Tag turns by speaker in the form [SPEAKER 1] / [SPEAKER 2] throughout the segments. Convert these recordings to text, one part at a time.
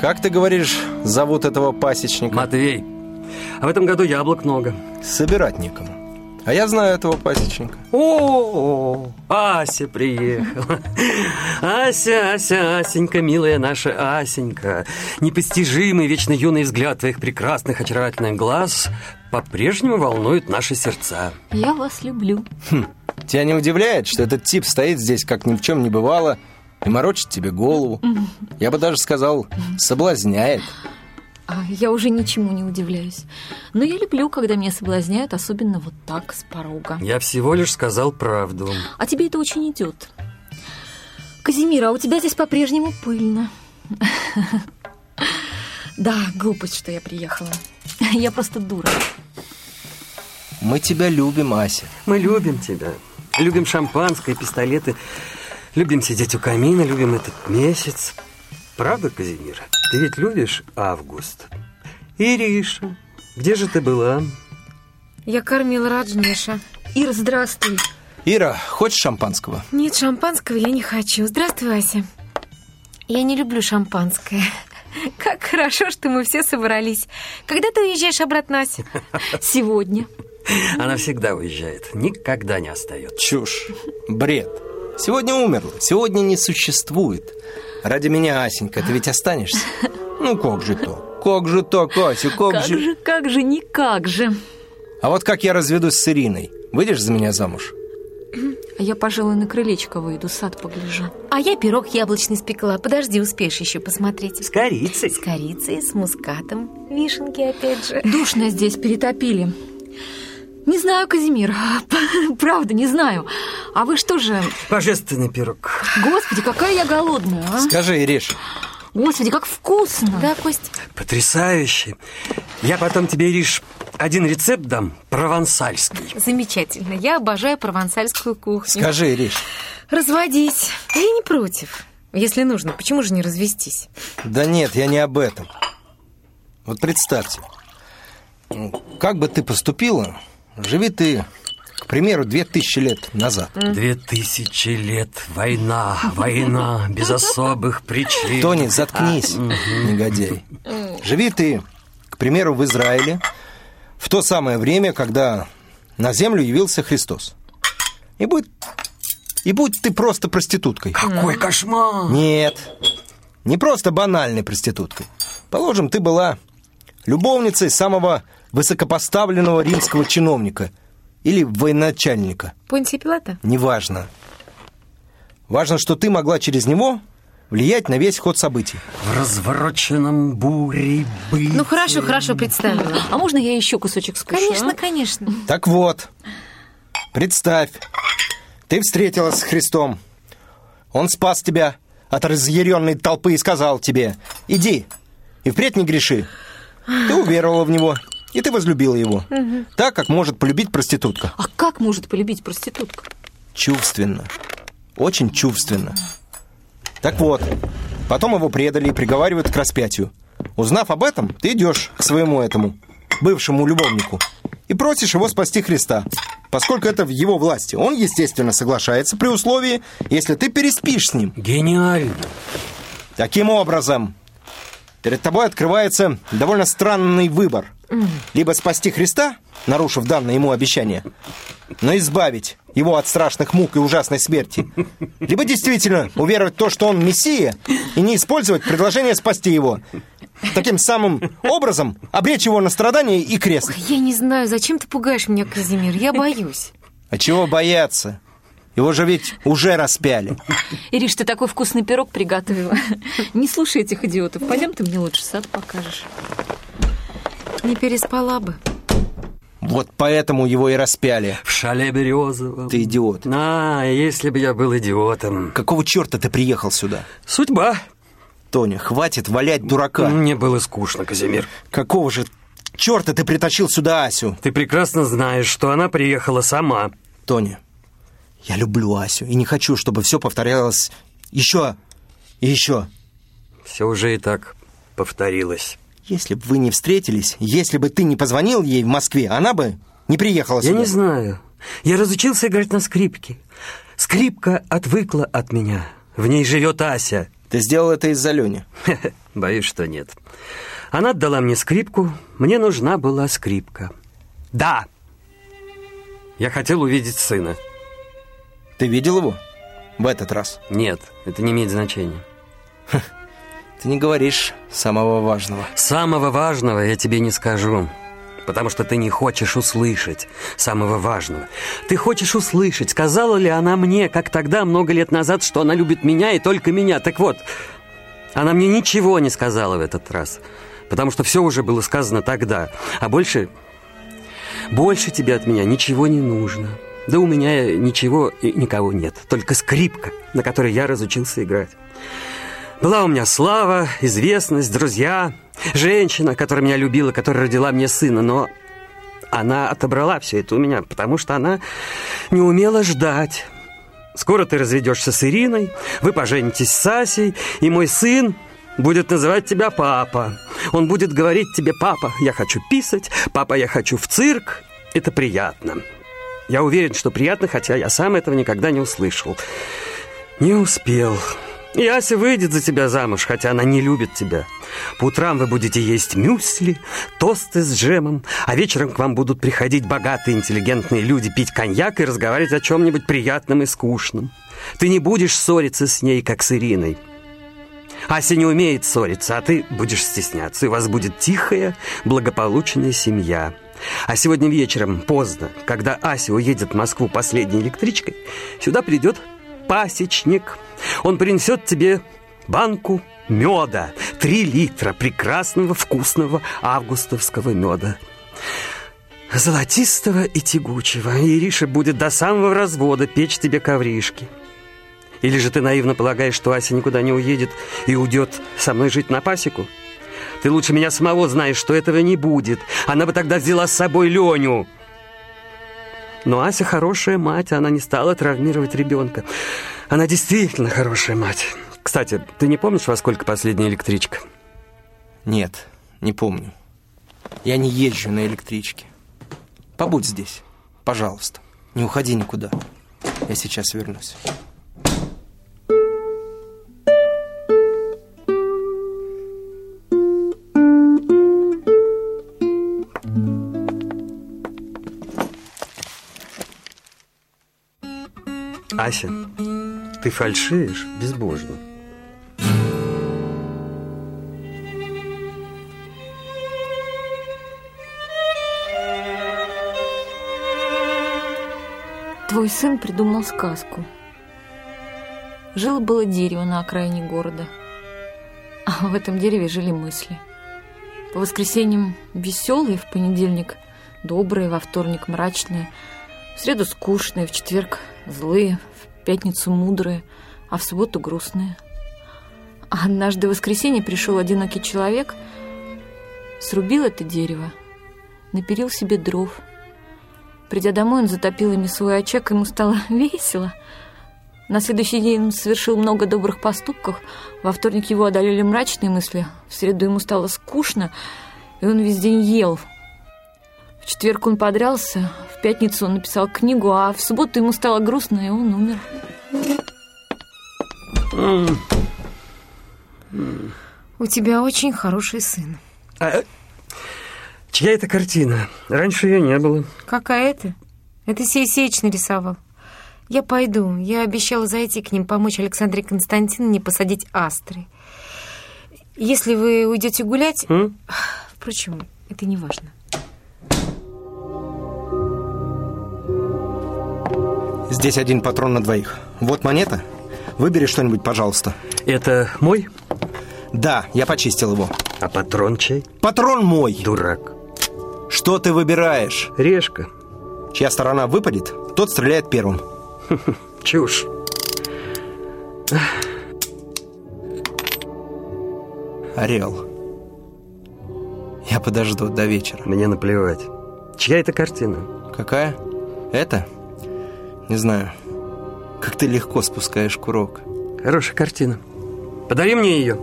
[SPEAKER 1] Как ты говоришь, зовут этого пасечника?
[SPEAKER 2] Матвей. А в этом году яблок много.
[SPEAKER 1] Собирать некому. А я знаю этого пасечника.
[SPEAKER 2] О, Ася приехала. Ася, Ася, Асенька, милая наша Асенька. Непостижимый, вечно юный взгляд твоих прекрасных, очаровательных глаз по-прежнему волнует наши сердца.
[SPEAKER 3] Я вас люблю.
[SPEAKER 1] Хм. Тебя не удивляет, что этот тип стоит здесь, как ни в чем не бывало, и морочит тебе голову? Я бы даже сказал, соблазняет.
[SPEAKER 3] А я уже ничему не удивляюсь. Но я люблю, когда меня соблазняют, особенно вот так, с порога.
[SPEAKER 2] Я всего лишь сказал правду.
[SPEAKER 3] А тебе это очень идет. Казимира, а у тебя здесь по-прежнему пыльно. Да, глупость, что я приехала. Я просто дура.
[SPEAKER 1] Мы тебя любим, Ася.
[SPEAKER 2] Мы любим тебя. Любим шампанское, пистолеты. Любим сидеть у камина, любим этот месяц. Правда, Казимира? Ты ведь любишь август? Ириша, где же ты была?
[SPEAKER 4] Я кормила Раджнеша.
[SPEAKER 3] Ира, здравствуй.
[SPEAKER 1] Ира, хочешь шампанского?
[SPEAKER 4] Нет, шампанского я не хочу. Здравствуй, Ася. Я не люблю шампанское. Как хорошо, что мы все собрались. Когда ты уезжаешь обратно, Ася?
[SPEAKER 3] Сегодня.
[SPEAKER 2] Она всегда уезжает, никогда не остается.
[SPEAKER 1] Чушь, бред. Сегодня умерла, сегодня не существует. Ради меня, Асенька, ты ведь останешься? Ну, как же то? Как же так, Ася, как,
[SPEAKER 3] как же... же... Как же, никак же.
[SPEAKER 1] А вот как я разведусь с Ириной? Выйдешь за меня замуж?
[SPEAKER 3] А я, пожалуй, на крылечко выйду, сад погляжу.
[SPEAKER 4] А я пирог яблочный спекла. Подожди, успеешь еще посмотреть.
[SPEAKER 2] С корицей.
[SPEAKER 4] С корицей, с мускатом. Вишенки опять же.
[SPEAKER 3] Душно здесь перетопили. Не знаю, Казимир, правда, не знаю. А вы что же...
[SPEAKER 2] Божественный пирог.
[SPEAKER 3] Господи, какая я голодная, а?
[SPEAKER 1] Скажи, Ириш.
[SPEAKER 3] Господи, как вкусно.
[SPEAKER 4] Да, Кость?
[SPEAKER 2] Потрясающе. Я потом тебе, Ириш, один рецепт дам, провансальский.
[SPEAKER 4] Замечательно. Я обожаю провансальскую кухню.
[SPEAKER 1] Скажи, Ириш.
[SPEAKER 4] Разводись. Я не против. Если нужно, почему же не развестись?
[SPEAKER 1] Да нет, я не об этом. Вот представьте, как бы ты поступила, живи ты, к примеру, две тысячи лет назад.
[SPEAKER 2] Две тысячи лет. Война, война, без особых причин.
[SPEAKER 1] Тони, заткнись, а, негодяй. Живи ты, к примеру, в Израиле, в то самое время, когда на землю явился Христос. И будь, и будь ты просто проституткой.
[SPEAKER 2] Какой кошмар!
[SPEAKER 1] Нет, не просто банальной проституткой. Положим, ты была любовницей самого высокопоставленного римского чиновника или военачальника.
[SPEAKER 4] Понтия Пилата?
[SPEAKER 1] Неважно. Важно, что ты могла через него влиять на весь ход событий.
[SPEAKER 2] В развороченном буре быть.
[SPEAKER 4] Ну, хорошо, хорошо, представила.
[SPEAKER 3] А можно я еще кусочек скушаю?
[SPEAKER 4] Конечно, конечно.
[SPEAKER 1] Так вот, представь, ты встретилась с Христом. Он спас тебя от разъяренной толпы и сказал тебе, иди, и впредь не греши. Ты уверовала в него, и ты возлюбила его. Угу. Так, как может полюбить проститутка.
[SPEAKER 3] А как может полюбить проститутка?
[SPEAKER 1] Чувственно. Очень чувственно. Так вот, потом его предали и приговаривают к распятию. Узнав об этом, ты идешь к своему этому, бывшему любовнику, и просишь его спасти Христа, поскольку это в его власти. Он, естественно, соглашается при условии, если ты переспишь с ним.
[SPEAKER 2] Гениально.
[SPEAKER 1] Таким образом, перед тобой открывается довольно странный выбор. Либо спасти Христа, нарушив данное ему обещание, но избавить его от страшных мук и ужасной смерти. Либо действительно уверовать в то, что он Мессия, и не использовать предложение спасти его. Таким самым образом обречь его на страдания и крест.
[SPEAKER 4] Ой, я не знаю, зачем ты пугаешь меня, Казимир? Я боюсь.
[SPEAKER 1] А чего бояться? Его же ведь уже распяли.
[SPEAKER 3] Ириш, ты такой вкусный пирог приготовила. Не слушай этих идиотов. Пойдем ты мне лучше сад покажешь.
[SPEAKER 4] Не переспала бы.
[SPEAKER 1] Вот поэтому его и распяли.
[SPEAKER 2] В шале березовом.
[SPEAKER 1] Ты идиот.
[SPEAKER 2] А, если бы я был идиотом.
[SPEAKER 1] Какого черта ты приехал сюда?
[SPEAKER 2] Судьба.
[SPEAKER 1] Тоня, хватит валять дурака.
[SPEAKER 2] Мне было скучно, Казимир.
[SPEAKER 1] Какого же черта ты притащил сюда Асю?
[SPEAKER 2] Ты прекрасно знаешь, что она приехала сама.
[SPEAKER 1] Тоня, я люблю Асю и не хочу, чтобы все повторялось еще и еще.
[SPEAKER 2] Все уже и так повторилось.
[SPEAKER 1] Если бы вы не встретились, если бы ты не позвонил ей в Москве, она бы не приехала сюда.
[SPEAKER 2] Я не знаю. Я разучился играть на скрипке. Скрипка отвыкла от меня. В ней живет Ася.
[SPEAKER 1] Ты сделал это из-за Лени?
[SPEAKER 2] Боюсь, что нет. Она отдала мне скрипку, мне нужна была скрипка. Да! Я хотел увидеть сына.
[SPEAKER 1] Ты видел его? В этот раз?
[SPEAKER 2] Нет, это не имеет значения.
[SPEAKER 1] Ты не говоришь самого важного.
[SPEAKER 2] Самого важного я тебе не скажу потому что ты не хочешь услышать самого важного. Ты хочешь услышать, сказала ли она мне, как тогда, много лет назад, что она любит меня и только меня. Так вот, она мне ничего не сказала в этот раз, потому что все уже было сказано тогда. А больше, больше тебе от меня ничего не нужно. Да у меня ничего и никого нет, только скрипка, на которой я разучился играть. Была у меня слава, известность, друзья, женщина, которая меня любила, которая родила мне сына, но она отобрала все это у меня, потому что она не умела ждать. Скоро ты разведешься с Ириной, вы поженитесь с Асей, и мой сын будет называть тебя папа. Он будет говорить тебе, папа, я хочу писать, папа, я хочу в цирк. Это приятно. Я уверен, что приятно, хотя я сам этого никогда не услышал. Не успел. И Ася выйдет за тебя замуж, хотя она не любит тебя. По утрам вы будете есть мюсли, тосты с джемом, а вечером к вам будут приходить богатые, интеллигентные люди пить коньяк и разговаривать о чем-нибудь приятном и скучном. Ты не будешь ссориться с ней, как с Ириной. Ася не умеет ссориться, а ты будешь стесняться, и у вас будет тихая, благополучная семья. А сегодня вечером, поздно, когда Ася уедет в Москву последней электричкой, сюда придет пасечник. Он принесет тебе банку меда, три литра прекрасного вкусного августовского меда. Золотистого и тягучего. И Ириша будет до самого развода печь тебе ковришки. Или же ты наивно полагаешь, что Ася никуда не уедет и уйдет со мной жить на пасеку? Ты лучше меня самого знаешь, что этого не будет. Она бы тогда взяла с собой Леню. Но Ася хорошая мать, она не стала травмировать ребенка. Она действительно хорошая мать. Кстати, ты не помнишь, во сколько последняя электричка?
[SPEAKER 1] Нет, не помню. Я не езжу на электричке. Побудь здесь, пожалуйста. Не уходи никуда. Я сейчас вернусь.
[SPEAKER 2] Ася, ты фальшивишь безбожно.
[SPEAKER 3] Твой сын придумал сказку. Жило-было дерево на окраине города. А в этом дереве жили мысли. По воскресеньям веселые, в понедельник добрые, во вторник мрачные, в среду скучные, в четверг злые, пятницу мудрые, а в субботу грустные. А однажды в воскресенье пришел одинокий человек, срубил это дерево, напилил себе дров. Придя домой, он затопил ими свой очаг, ему стало весело. На следующий день он совершил много добрых поступков. Во вторник его одолели мрачные мысли. В среду ему стало скучно, и он весь день ел. В четверг он подрался, в пятницу он написал книгу, а в субботу ему стало грустно, и он умер.
[SPEAKER 4] У тебя очень хороший сын.
[SPEAKER 2] А, чья это картина? Раньше ее не было.
[SPEAKER 4] Какая это? Это Сеич нарисовал. Я пойду. Я обещала зайти к ним, помочь Александре Константиновне посадить астры. Если вы уйдете гулять...
[SPEAKER 2] М?
[SPEAKER 4] Впрочем, это не важно.
[SPEAKER 1] Здесь один патрон на двоих. Вот монета. Выбери что-нибудь, пожалуйста.
[SPEAKER 2] Это мой?
[SPEAKER 1] Да, я почистил его.
[SPEAKER 2] А патрон чей?
[SPEAKER 1] Патрон мой.
[SPEAKER 2] Дурак.
[SPEAKER 1] Что ты выбираешь?
[SPEAKER 2] Решка.
[SPEAKER 1] Чья сторона выпадет, тот стреляет первым.
[SPEAKER 2] Чушь.
[SPEAKER 1] Орел. Я подожду до вечера.
[SPEAKER 2] Мне наплевать. Чья это картина?
[SPEAKER 1] Какая? Это? Не знаю, как ты легко спускаешь курок.
[SPEAKER 2] Хорошая картина. Подари мне ее.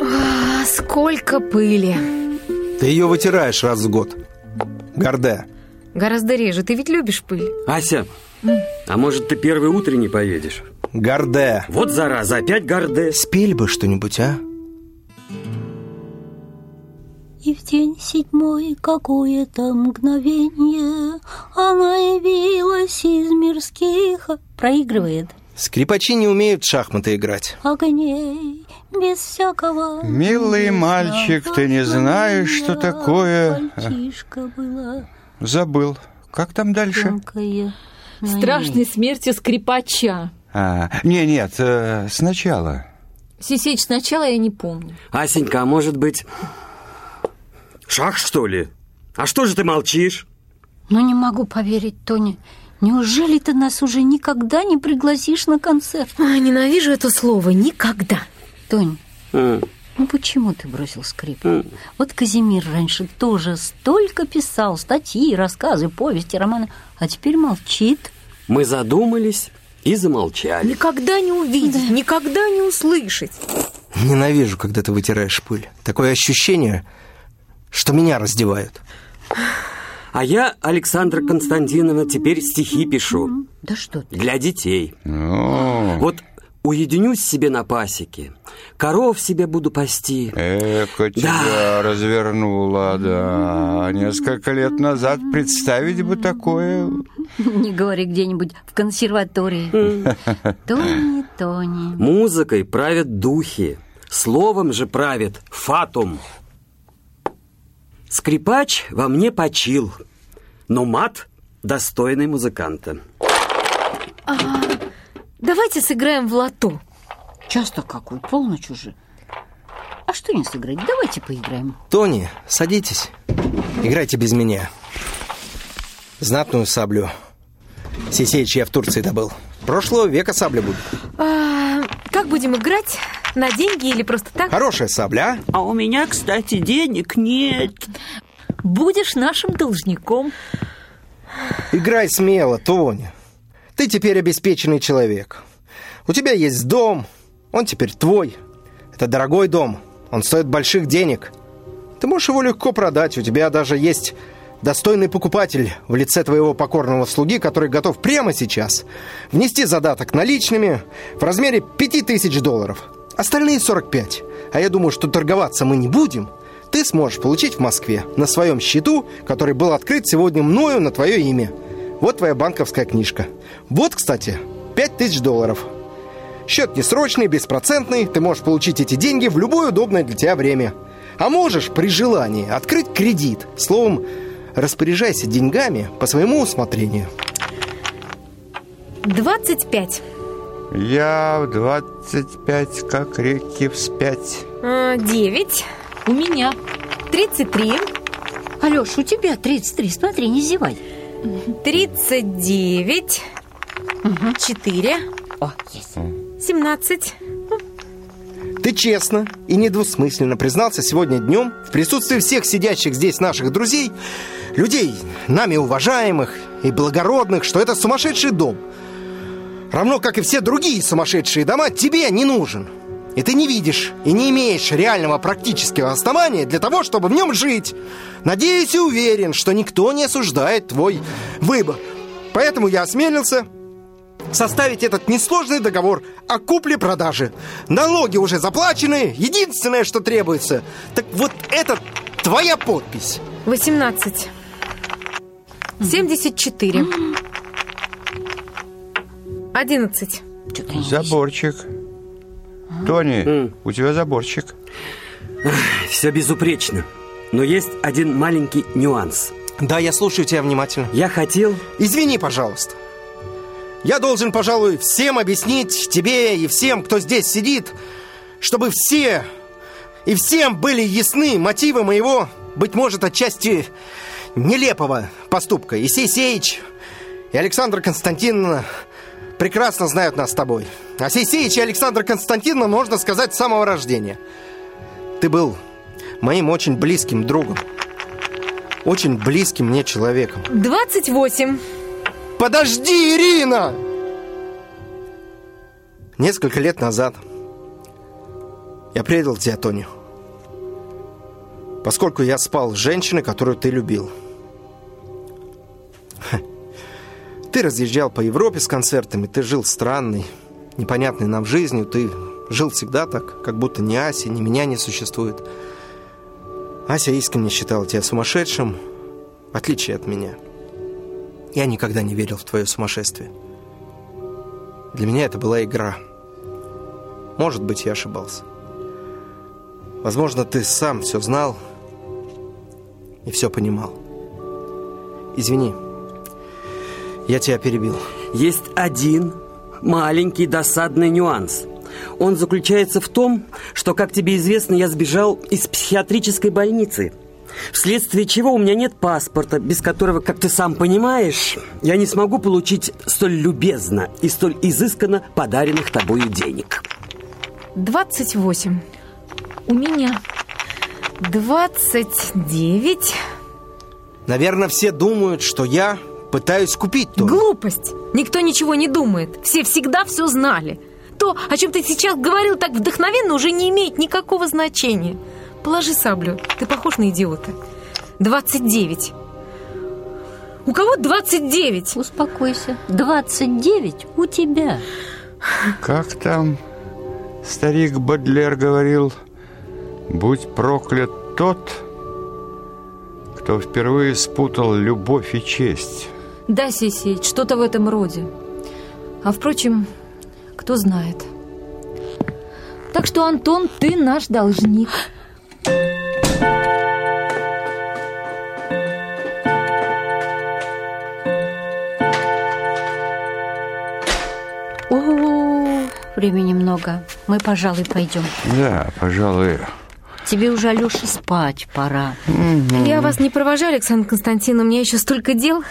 [SPEAKER 4] О, сколько пыли.
[SPEAKER 1] Ты ее вытираешь раз в год. Гордая.
[SPEAKER 4] Гораздо реже. Ты ведь любишь пыль.
[SPEAKER 2] Ася, а может ты первый утренний поедешь?
[SPEAKER 1] Гордая.
[SPEAKER 2] Вот зараза, опять горде.
[SPEAKER 1] Спели бы что-нибудь, а?
[SPEAKER 5] И в день седьмой какое-то мгновение Она явилась из мирских Проигрывает
[SPEAKER 1] Скрипачи не умеют в шахматы играть.
[SPEAKER 5] огней Без всякого
[SPEAKER 6] Милый мальчик, ты не знаешь, что такое...
[SPEAKER 5] Мальчишка была
[SPEAKER 6] Забыл. Как там дальше?
[SPEAKER 3] Страшной смертью скрипача.
[SPEAKER 6] А, не, нет, э, сначала.
[SPEAKER 3] Сисеич сначала я не помню.
[SPEAKER 2] Асенька, а может быть... Шах, что ли? А что же ты молчишь?
[SPEAKER 5] Ну не могу поверить, Тоня Неужели ты нас уже никогда не пригласишь на концерт?
[SPEAKER 4] Ой, ненавижу это слово. Никогда.
[SPEAKER 5] Тонь,
[SPEAKER 2] М,
[SPEAKER 5] ну почему ты бросил скрипку? Вот Казимир раньше тоже столько писал статьи, рассказы, повести, романы, а теперь молчит.
[SPEAKER 2] Мы задумались и замолчали.
[SPEAKER 4] Никогда не увидеть, никогда не услышать.
[SPEAKER 1] Ненавижу, когда ты вытираешь пыль. Такое ощущение, что меня раздевают.
[SPEAKER 2] А я, Александра Константиновна, теперь стихи пишу.
[SPEAKER 5] Да что ты?
[SPEAKER 2] Для детей.
[SPEAKER 6] Ну,
[SPEAKER 2] Вот уединюсь себе на пасеке, коров себе буду пасти.
[SPEAKER 6] эко тебя развернула, да. Несколько лет назад представить бы такое.
[SPEAKER 5] Не говори где-нибудь в консерватории. Тони, Тони.
[SPEAKER 2] Музыкой правят духи, словом же правит фатум. Скрипач во мне почил, но мат достойный музыканта.
[SPEAKER 4] Давайте сыграем в лото.
[SPEAKER 5] Часто какой, полночь уже. А что не сыграть? Давайте поиграем.
[SPEAKER 1] Тони, садитесь. Играйте без меня. Знатную саблю. Сисеич я в Турции добыл. Прошлого века сабля будет.
[SPEAKER 4] А, как будем играть? На деньги или просто так?
[SPEAKER 1] Хорошая сабля, а?
[SPEAKER 7] А у меня, кстати, денег нет.
[SPEAKER 5] Будешь нашим должником.
[SPEAKER 1] Играй смело, Тоня. Ты теперь обеспеченный человек. У тебя есть дом, он теперь твой. Это дорогой дом, он стоит больших денег. Ты можешь его легко продать, у тебя даже есть достойный покупатель в лице твоего покорного слуги, который готов прямо сейчас внести задаток наличными в размере 5000 долларов. Остальные 45. А я думаю, что торговаться мы не будем. Ты сможешь получить в Москве на своем счету, который был открыт сегодня мною на твое имя. Вот твоя банковская книжка. Вот, кстати, 5000 долларов. Счет несрочный, беспроцентный. Ты можешь получить эти деньги в любое удобное для тебя время. А можешь при желании открыть кредит. Словом, распоряжайся деньгами по своему усмотрению.
[SPEAKER 4] 25.
[SPEAKER 6] Я в двадцать пять, как реки вспять.
[SPEAKER 4] А, 9.
[SPEAKER 3] У меня.
[SPEAKER 4] 33.
[SPEAKER 5] Алёш, у тебя 33, смотри, не зевай.
[SPEAKER 4] 39. 4.
[SPEAKER 5] О, есть.
[SPEAKER 4] 17.
[SPEAKER 1] Ты честно и недвусмысленно признался сегодня днем в присутствии всех сидящих здесь наших друзей, людей, нами уважаемых и благородных, что это сумасшедший дом. Равно как и все другие сумасшедшие дома, тебе не нужен. И ты не видишь и не имеешь реального практического основания для того, чтобы в нем жить. Надеюсь и уверен, что никто не осуждает твой выбор. Поэтому я осмелился составить этот несложный договор о купле-продаже. Налоги уже заплачены, единственное, что требуется, так вот это твоя подпись.
[SPEAKER 4] 18. 74. 11.
[SPEAKER 5] Что-то не
[SPEAKER 6] Заборчик. Тони, у тебя заборчик.
[SPEAKER 2] Все безупречно. Но есть один маленький нюанс.
[SPEAKER 1] Да, я слушаю тебя внимательно.
[SPEAKER 2] Я хотел...
[SPEAKER 1] Извини, пожалуйста. Я должен, пожалуй, всем объяснить, тебе и всем, кто здесь сидит, чтобы все и всем были ясны мотивы моего, быть может, отчасти нелепого поступка. И Сейсеич, и Александра Константиновна прекрасно знают нас с тобой. А Сейсеич и Александра Константиновна, можно сказать, с самого рождения. Ты был моим очень близким другом. Очень близким мне человеком.
[SPEAKER 4] 28.
[SPEAKER 1] Подожди, Ирина! Несколько лет назад я предал тебя, Тони. Поскольку я спал с женщиной, которую ты любил. Ты разъезжал по Европе с концертами, ты жил странной, непонятной нам жизнью, ты жил всегда так, как будто ни Аси, ни меня не существует. Ася искренне считала тебя сумасшедшим, в отличие от меня. Я никогда не верил в твое сумасшествие. Для меня это была игра. Может быть, я ошибался. Возможно, ты сам все знал и все понимал. Извини, я тебя перебил.
[SPEAKER 2] Есть один маленький досадный нюанс. Он заключается в том, что, как тебе известно, я сбежал из психиатрической больницы. Вследствие чего у меня нет паспорта, без которого, как ты сам понимаешь, я не смогу получить столь любезно и столь изысканно подаренных тобою денег.
[SPEAKER 4] 28. У меня 29.
[SPEAKER 1] Наверное, все думают, что я пытаюсь купить то.
[SPEAKER 4] Глупость. Никто ничего не думает. Все всегда все знали. То, о чем ты сейчас говорил так вдохновенно, уже не имеет никакого значения. Положи саблю. Ты похож на идиота. 29. У кого 29?
[SPEAKER 5] Успокойся. 29 у тебя.
[SPEAKER 6] Как там старик Бодлер говорил, будь проклят тот, кто впервые спутал любовь и честь.
[SPEAKER 3] Да, Сисеич, что-то в этом роде. А впрочем, кто знает. Так что, Антон, ты наш должник.
[SPEAKER 5] О, времени много. Мы, пожалуй, пойдем.
[SPEAKER 6] Да, пожалуй.
[SPEAKER 5] Тебе уже, Алёша, спать пора.
[SPEAKER 4] Я вас не провожаю, Александр Константиновна. У меня еще столько дел.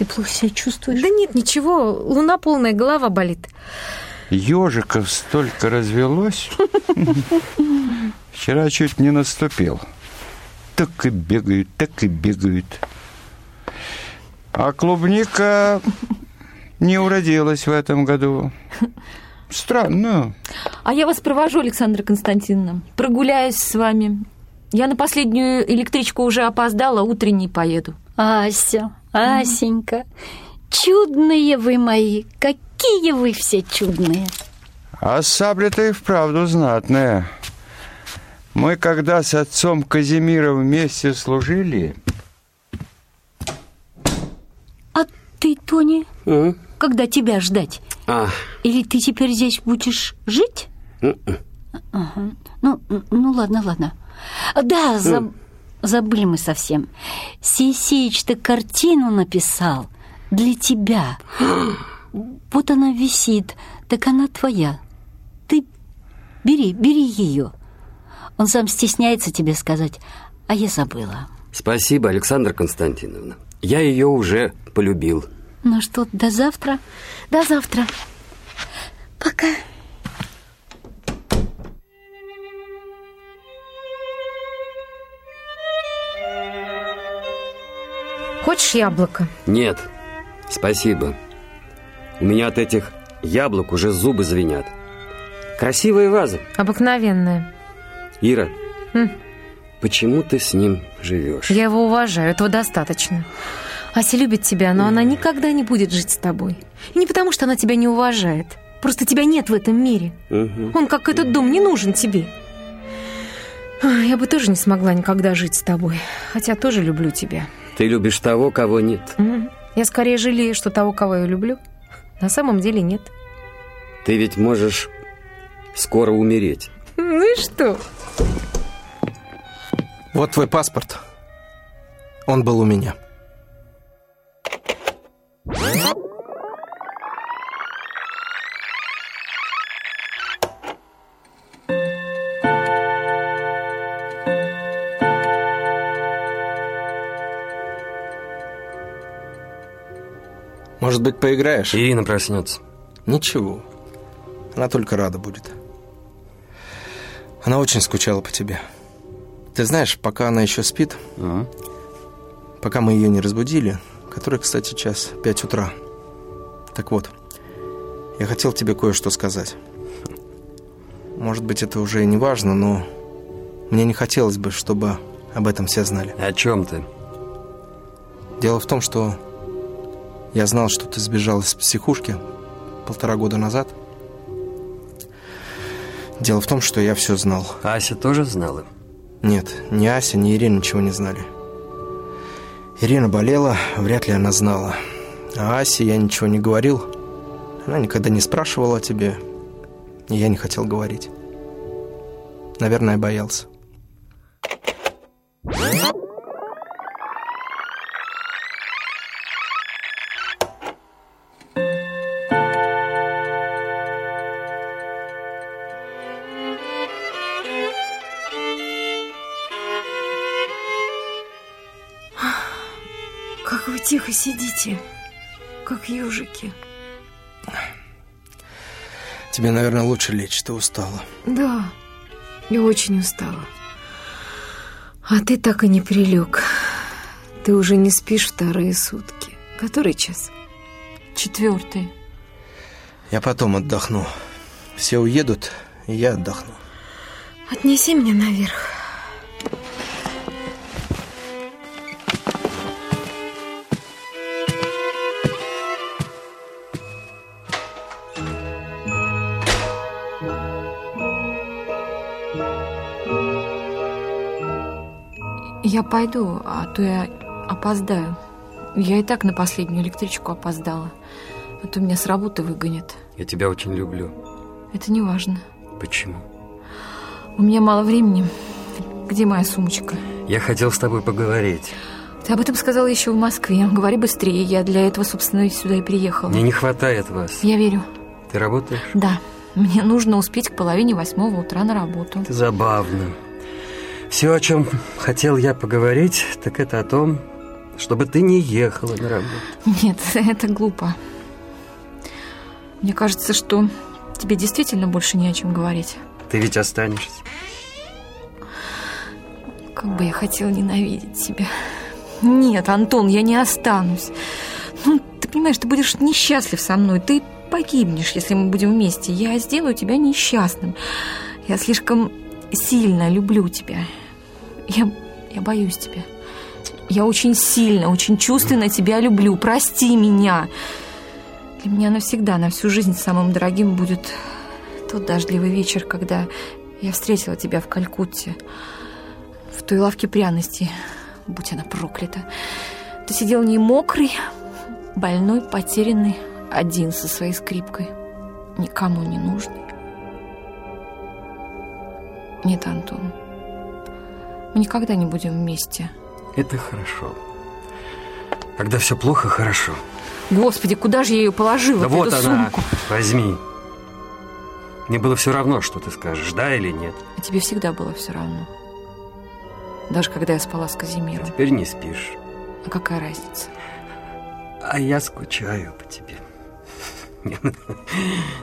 [SPEAKER 5] Ты плохо себя чувствуешь?
[SPEAKER 4] Да нет, ничего. Луна полная, голова болит.
[SPEAKER 6] Ежиков столько развелось. Вчера чуть не наступил. Так и бегают, так и бегают. А клубника не уродилась в этом году. Странно.
[SPEAKER 3] А я вас провожу, Александра Константиновна. Прогуляюсь с вами. Я на последнюю электричку уже опоздала, утренней поеду.
[SPEAKER 5] Ася, Асенька, чудные вы мои, какие вы все чудные.
[SPEAKER 6] А сабля-то и вправду знатная. Мы когда с отцом Казимиром вместе служили,
[SPEAKER 5] А ты, Тони,
[SPEAKER 2] М?
[SPEAKER 5] когда тебя ждать?
[SPEAKER 2] А,
[SPEAKER 5] Или ты теперь здесь будешь жить? Ага. Ну, ну ладно, ладно. Да, заб- забыли мы совсем. Сесеич-то картину написал для тебя. Вот она висит, так она твоя. Ты бери, бери ее. Он сам стесняется тебе сказать, а я забыла.
[SPEAKER 2] спасибо, Александра Константиновна. Я ее уже полюбил.
[SPEAKER 5] Ну что, до завтра?
[SPEAKER 4] До завтра.
[SPEAKER 5] Пока.
[SPEAKER 4] Хочешь яблоко?
[SPEAKER 2] Нет, спасибо. У меня от этих яблок уже зубы звенят. Красивая ваза.
[SPEAKER 4] Обыкновенное.
[SPEAKER 2] Ира,
[SPEAKER 4] М.
[SPEAKER 2] почему ты с ним живешь?
[SPEAKER 4] Я его уважаю, этого достаточно. Ася любит тебя, но она никогда не будет жить с тобой. И не потому, что она тебя не уважает. Просто тебя нет в этом мире.
[SPEAKER 2] Мгм.
[SPEAKER 4] Он, как этот дом, не нужен тебе. Я бы тоже не смогла никогда жить с тобой. Хотя тоже люблю тебя.
[SPEAKER 2] Ты любишь того, кого нет.
[SPEAKER 4] Я скорее жалею, что того, кого я люблю, на самом деле нет.
[SPEAKER 2] Ты ведь можешь скоро умереть.
[SPEAKER 4] Ну и что?
[SPEAKER 1] Вот твой паспорт. Он был у меня. Быть, поиграешь?
[SPEAKER 2] Ирина проснется.
[SPEAKER 1] Ничего. Она только рада будет. Она очень скучала по тебе. Ты знаешь, пока она еще спит,
[SPEAKER 6] А?
[SPEAKER 1] пока мы ее не разбудили, который, кстати, час, пять утра. Так вот, я хотел тебе кое-что сказать. Может быть, это уже и не важно, но мне не хотелось бы, чтобы об этом все знали.
[SPEAKER 2] О чем ты?
[SPEAKER 1] Дело в том, что я знал, что ты сбежал из психушки полтора года назад. Дело в том, что я все знал.
[SPEAKER 2] Ася тоже знала?
[SPEAKER 1] Нет, ни Ася, ни Ирина ничего не знали. Ирина болела, вряд ли она знала. А Асе я ничего не говорил. Она никогда не спрашивала о тебе. И я не хотел говорить. Наверное, боялся.
[SPEAKER 4] Сидите, как ежики.
[SPEAKER 1] Тебе, наверное, лучше лечь, ты устала.
[SPEAKER 4] Да, и очень устала. А ты так и не прилег. Ты уже не спишь вторые сутки. Который час?
[SPEAKER 3] Четвертый.
[SPEAKER 1] Я потом отдохну. Все уедут, и я отдохну.
[SPEAKER 4] Отнеси меня наверх.
[SPEAKER 3] Пойду, а то я опоздаю. Я и так на последнюю электричку опоздала. А то меня с работы выгонят.
[SPEAKER 2] Я тебя очень люблю.
[SPEAKER 3] Это не важно.
[SPEAKER 2] Почему?
[SPEAKER 3] У меня мало времени. Где моя сумочка?
[SPEAKER 2] Я хотел с тобой поговорить.
[SPEAKER 3] Ты об этом сказала еще в Москве. Говори быстрее. Я для этого, собственно, сюда и приехала.
[SPEAKER 2] Мне не хватает вас.
[SPEAKER 3] Я верю.
[SPEAKER 2] Ты работаешь?
[SPEAKER 3] Да. Мне нужно успеть к половине восьмого утра на работу.
[SPEAKER 2] Это забавно. Все, о чем хотел я поговорить, так это о том, чтобы ты не ехала на работу.
[SPEAKER 3] Нет, это глупо. Мне кажется, что тебе действительно больше не о чем говорить.
[SPEAKER 2] Ты ведь останешься.
[SPEAKER 3] Как бы я хотела ненавидеть тебя. Нет, Антон, я не останусь. Ну, ты понимаешь, ты будешь несчастлив со мной. Ты погибнешь, если мы будем вместе. Я сделаю тебя несчастным. Я слишком сильно люблю тебя. Я, я боюсь тебя. Я очень сильно, очень чувственно тебя люблю. Прости меня. Для меня навсегда, на всю жизнь самым дорогим будет тот дождливый вечер, когда я встретила тебя в Калькутте, в той лавке пряностей, будь она проклята. Ты сидел не мокрый, больной, потерянный, один со своей скрипкой, никому не нужный. Нет, Антон, мы никогда не будем вместе.
[SPEAKER 2] Это хорошо. Когда все плохо, хорошо.
[SPEAKER 3] Господи, куда же я ее положила?
[SPEAKER 2] Да вот
[SPEAKER 3] эту
[SPEAKER 2] она,
[SPEAKER 3] сумку?
[SPEAKER 2] возьми. Мне было все равно, что ты скажешь, да или нет.
[SPEAKER 3] А тебе всегда было все равно. Даже когда я спала с Казимиром.
[SPEAKER 2] Теперь не спишь.
[SPEAKER 3] А какая разница?
[SPEAKER 2] А я скучаю по тебе.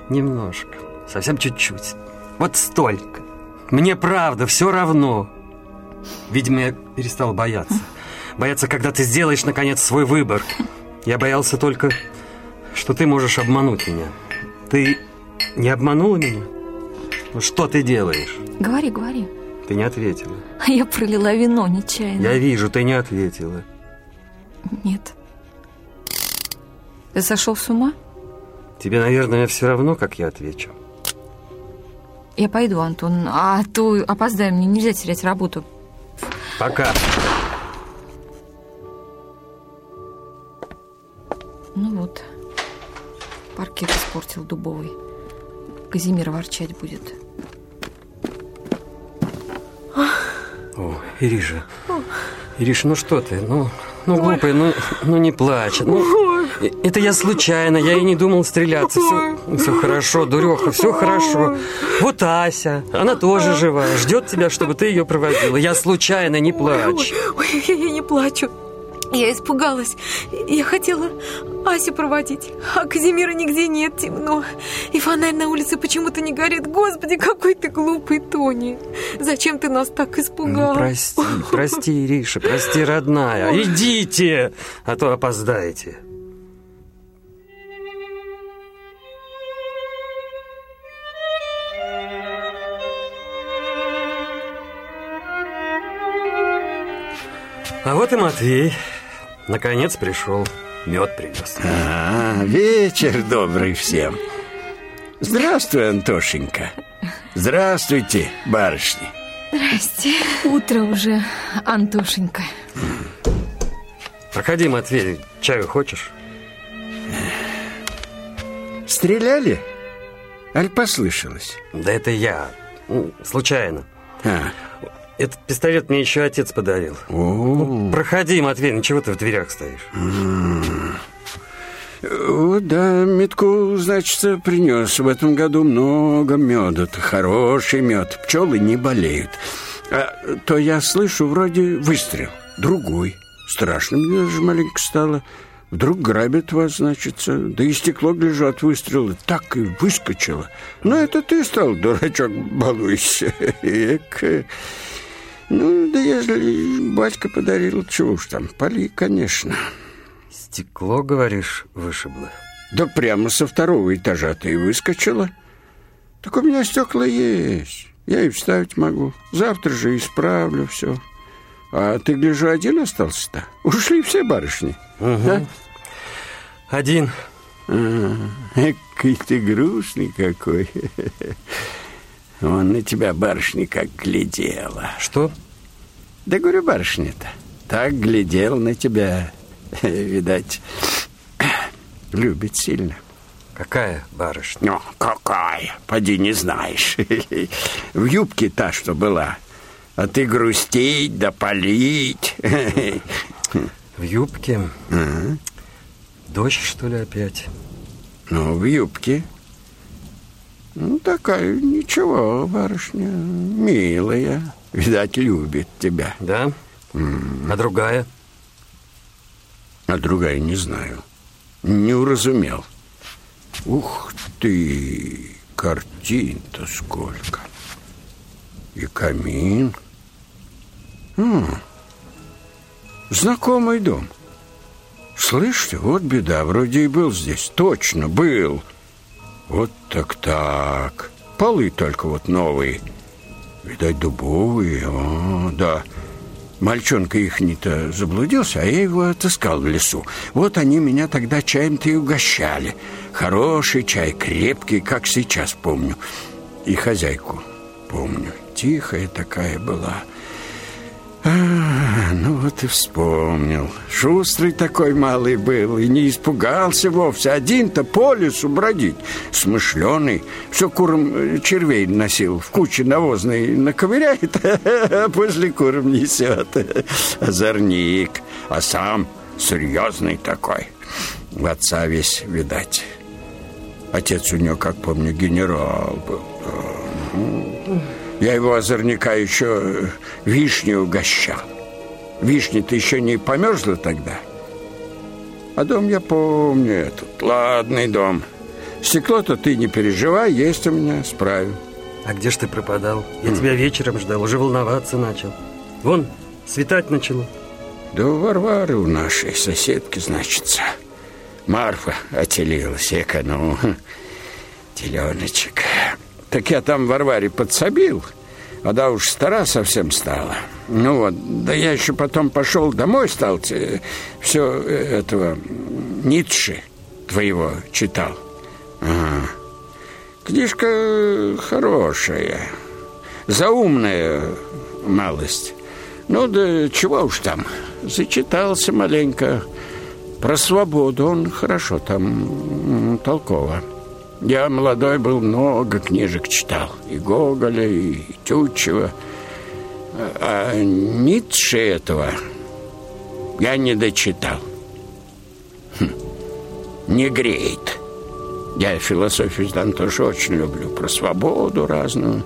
[SPEAKER 2] Немножко. Совсем чуть-чуть. Вот столько. Мне правда все равно. Видимо, я перестал бояться. Бояться, когда ты сделаешь, наконец, свой выбор. Я боялся только, что ты можешь обмануть меня. Ты не обманула меня? Ну что ты делаешь?
[SPEAKER 3] Говори, говори.
[SPEAKER 2] Ты не ответила.
[SPEAKER 3] А я пролила вино нечаянно.
[SPEAKER 2] Я вижу, ты не ответила.
[SPEAKER 3] Нет. Ты сошел с ума?
[SPEAKER 2] Тебе, наверное, все равно, как я отвечу.
[SPEAKER 3] Я пойду, Антон. А то опоздаем, мне нельзя терять работу.
[SPEAKER 2] Пока.
[SPEAKER 3] Ну вот. Паркет испортил дубовый. Казимир ворчать будет.
[SPEAKER 2] О, Ириша. Ириша, ну что ты? Ну, ну глупая, ну, ну не плачь. Ну, это я случайно, я и не думал стреляться. Все, все хорошо, дуреха, все хорошо. Вот Ася, она тоже жива, ждет тебя, чтобы ты ее проводила. Я случайно, не плачь.
[SPEAKER 4] Ой, ой, я, я не плачу. Я испугалась. Я хотела Асю проводить, а Казимира нигде нет, темно. И фонарь на улице почему-то не горит. Господи, какой ты глупый, Тони. Зачем ты нас так испугал?
[SPEAKER 2] Ну, прости, прости, Ириша, прости, родная. Идите, а то опоздаете. Вот и Матвей. Наконец пришел. Мед привез.
[SPEAKER 8] А, вечер добрый всем. Здравствуй, Антошенька. Здравствуйте, барышни.
[SPEAKER 3] Здрасте. Утро уже, Антошенька.
[SPEAKER 2] Проходи, Матвей, чаю хочешь?
[SPEAKER 8] Стреляли? Аль послышалось?
[SPEAKER 2] Да это я. Ну, Случайно.
[SPEAKER 8] А,
[SPEAKER 2] Этот пистолет мне еще отец подарил. Ну, проходи, Матвей, ну чего ты в дверях стоишь?
[SPEAKER 8] о, да, метку, значит, принес в этом году много меда. Это хороший мед. Пчелы не болеют. А, то я слышу вроде выстрел. Другой. Страшно мне даже маленько стало. Вдруг грабят вас, значит, да и стекло, гляжу, от выстрела так и выскочило. Ну, это ты стал, дурачок, балуйся. Эк. Ну, да если батька подарил, чего уж там, пали, конечно.
[SPEAKER 2] Стекло, говоришь, вышибло.
[SPEAKER 8] Да прямо со второго этажа ты и выскочила. Так у меня стекла есть. Я и вставить могу. Завтра же исправлю все. А ты, гляжу, один остался-то? Ушли все барышни. Да?
[SPEAKER 2] Один.
[SPEAKER 8] А, Экой ты грустный какой. Он на тебя, барышня, как глядела.
[SPEAKER 2] Что?
[SPEAKER 8] Да, говорю, барышня-то, так глядел на тебя. Видать, любит сильно.
[SPEAKER 2] Какая барышня?
[SPEAKER 8] Ну, какая? Поди не знаешь. В юбке та, что была. А ты грустить да палить.
[SPEAKER 2] В юбке? Дождь, что ли, опять?
[SPEAKER 8] Ну, в юбке. Ну, такая, ничего, барышня, милая. Видать, любит тебя.
[SPEAKER 2] Да? А другая?
[SPEAKER 8] А другая не знаю. Не уразумел. Ух ты, картин-то сколько. И камин. М, знакомый дом. Слышите, вот беда, вроде и был здесь. Точно, был. Вот так-так. Полы только вот новые. Видать, дубовые. О, да. Мальчонка их-то заблудился, а я его отыскал в лесу. Вот они меня тогда чаем-то и угощали. Хороший чай, крепкий, как сейчас помню. И хозяйку помню. Тихая такая была. А, ну вот и вспомнил. Шустрый такой малый был и не испугался вовсе. Один-то по лесу бродить. Смышленый. Все куром э, червей носил. В куче навозной наковыряет, а после куром несет. Озорник. А сам серьезный такой. В отца весь, видать. Отец у него, как помню, генерал был. Я его озорника еще вишню угощал. Вишня-то еще не померзла тогда. А дом я помню этот. Ладный дом. Стекло-то ты не переживай, есть у меня, справим.
[SPEAKER 2] А где ж ты пропадал? Я тебя вечером ждал, уже волноваться начал. Вон, светать начало.
[SPEAKER 8] Да у Варвары у нашей соседки, значится. Марфа отелилась, эка, ну, теленочек. Так я там Варваре подсобил, а да уж стара совсем стала. Ну вот, да я еще потом пошел домой, стал все этого Ницше твоего читал. Ага. Книжка хорошая, заумная малость. Ну да чего уж там, зачитался маленько. Про свободу он хорошо там толково. Я молодой был, много книжек читал. И Гоголя, и Тютчева. А, а Ницше этого я не дочитал. Хм, Не греет. Я философию там тоже очень люблю. Про свободу разную.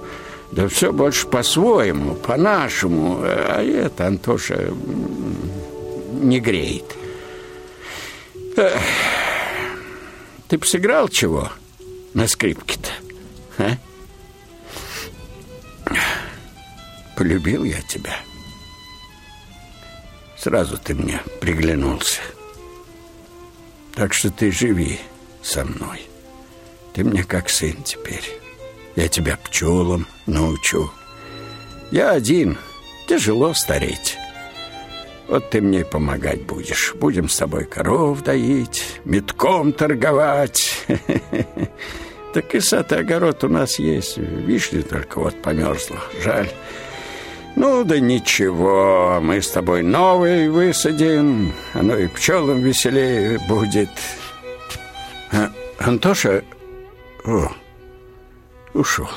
[SPEAKER 8] Да все больше по-своему, по-нашему. А это, Антоша, не греет. Эх, Ты бы сыграл чего на скрипке-то? А? Полюбил я тебя. Сразу ты мне приглянулся. Так что ты живи со мной. Ты мне как сын теперь. Я тебя пчелам научу. Я один. Тяжело стареть. Вот ты мне помогать будешь. Будем с тобой коров доить, метком торговать. Так и сад и огород у нас есть. Вишня только вот померзла. Жаль. Ну да ничего, мы с тобой новый высадим. Оно и пчелам веселее будет. А, Антоша... О, ушел.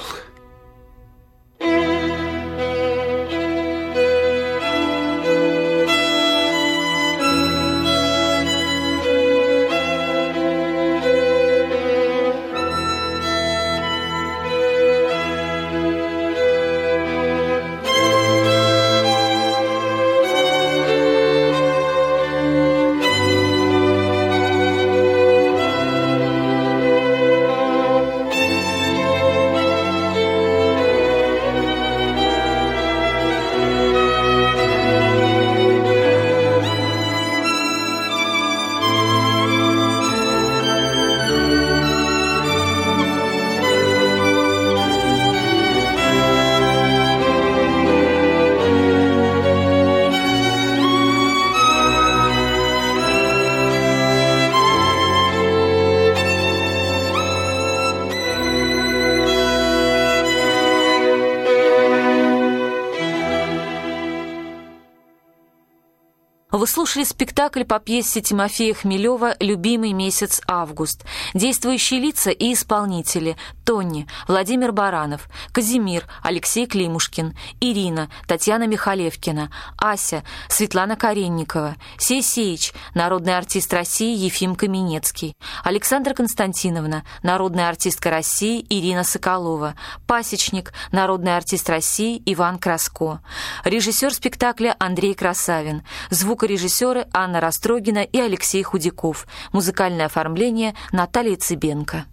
[SPEAKER 3] Вы слушали спектакль по пьесе Тимофея Хмелева «Любимый месяц август». Действующие лица и исполнители – Тони, Владимир Баранов, Казимир, Алексей Климушкин, Ирина, Татьяна Михалевкина, Ася, Светлана Каренникова, Сесеич, народный артист России Ефим Каменецкий, Александра Константиновна, народная артистка России Ирина Соколова, Пасечник, народный артист России Иван Краско, режиссер спектакля Андрей Красавин, звукорежиссер режиссеры Анна Растрогина и Алексей Худяков. Музыкальное оформление Наталья Цыбенко.